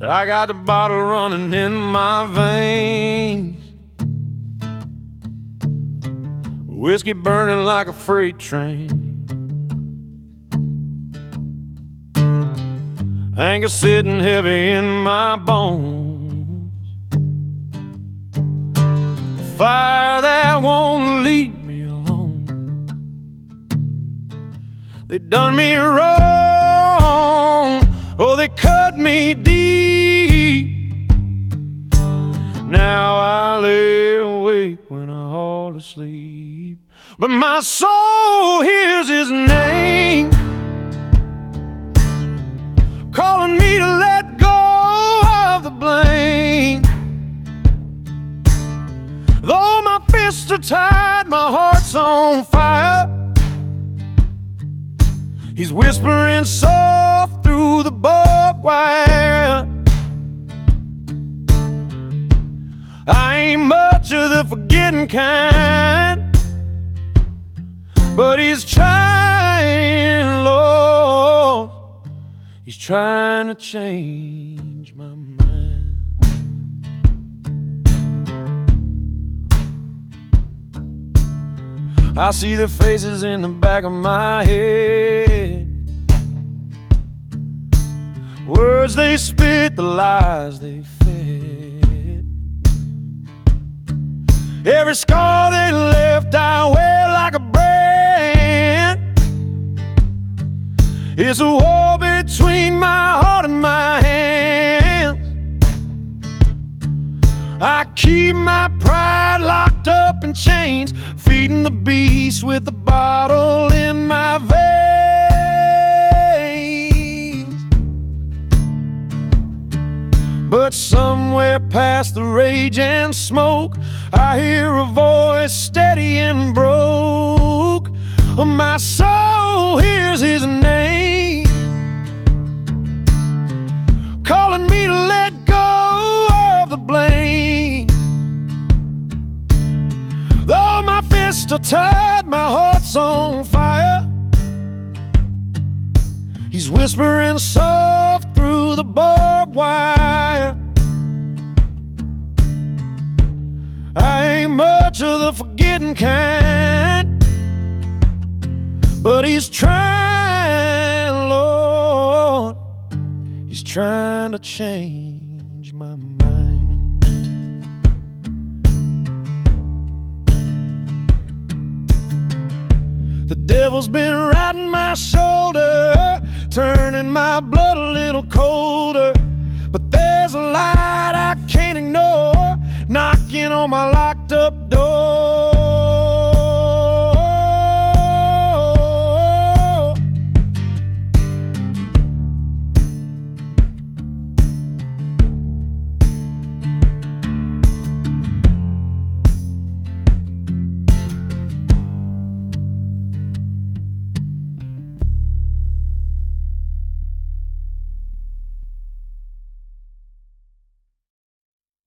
I got the bottle running in my veins. Whiskey burning like a freight train. Anger sitting heavy in my bones. Fire that won't leave me alone. They done me wrong. Oh, they cut me deep. But my soul hears his name, calling me to let go of the blame. Though my fists are tied, my heart's on fire. He's whispering soft through the barbed wire. I ain't much of the forgetting kind, but he's trying, Lord. He's trying to change my mind. I see the faces in the back of my head. Words they spit, the lies they fed. Every scar they It's a war between my heart and my hands. I keep my pride locked up in chains, feeding the beast with a bottle in my veins. But somewhere past the rage and smoke, I hear a voice steady and broke. My soul hears tied, my heart's on fire. He's whispering soft through the barbed wire. I ain't much of the forgetting kind, but he's trying, Lord. He's trying to change my mind. Devil's been riding my shoulder, turning my blood a little colder. But there's a light I can't ignore, knocking on my locked